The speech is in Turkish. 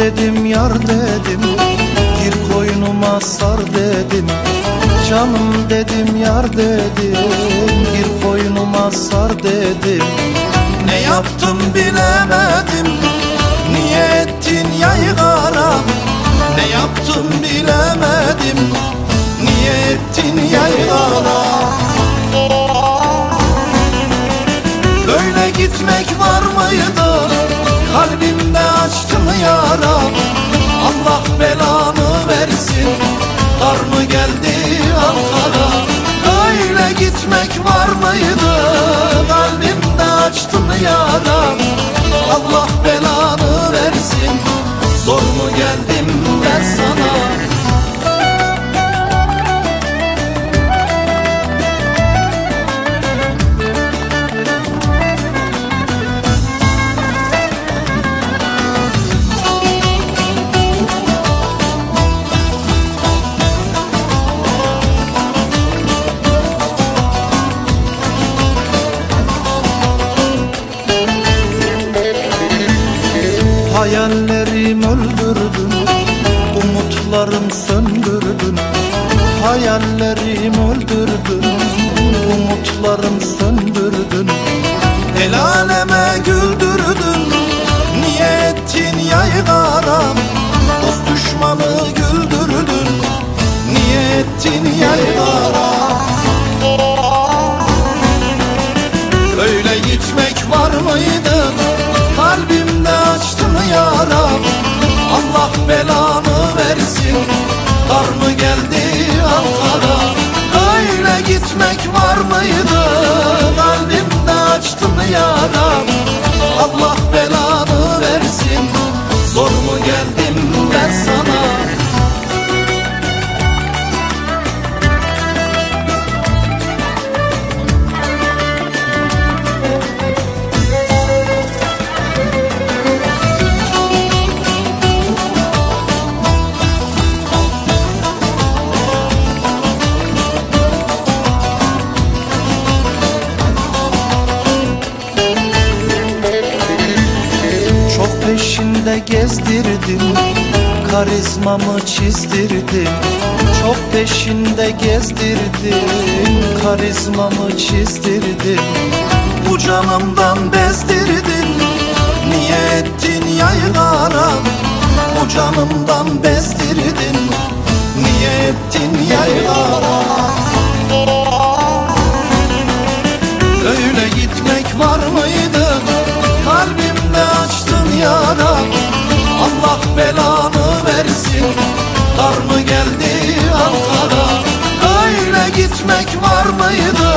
dedim yar dedim. Gir koynuma sar dedim. Canım dedim yar dedim. Gir koynuma sar dedim. Ne yaptım bilemedim. Niye ettin yaygara? Ne yaptım bilemedim. Niye ettin yaygara? Böyle gitmek var mıydı? Kalbimde Hayallerim öldürdün Umutlarım söndürdün. Hayallerim öldürdün Umutlarım söndürdün. El aleme güldürdün Niye ettin yaygara Dost düşmanı güldürdün Niye ettin yaygara Öyle gitmek var mıydı Belanı versin. Dar mı geldi Ankara? Öyle gitmek var mıydı? Kalbimde açtın yara peşinde gezdirdin Karizmamı çizdirdin. Çok peşinde gezdirdin Karizmamı çizdirdin. Bu canımdan bezdirdin Niye ettin yaygara Bu canımdan bezdirdin Niye ettin yaygara Öyle gitmek var mıydı? Kalbimde açtın yara versin Dar mı geldi Ankara? Öyle gitmek var mıydı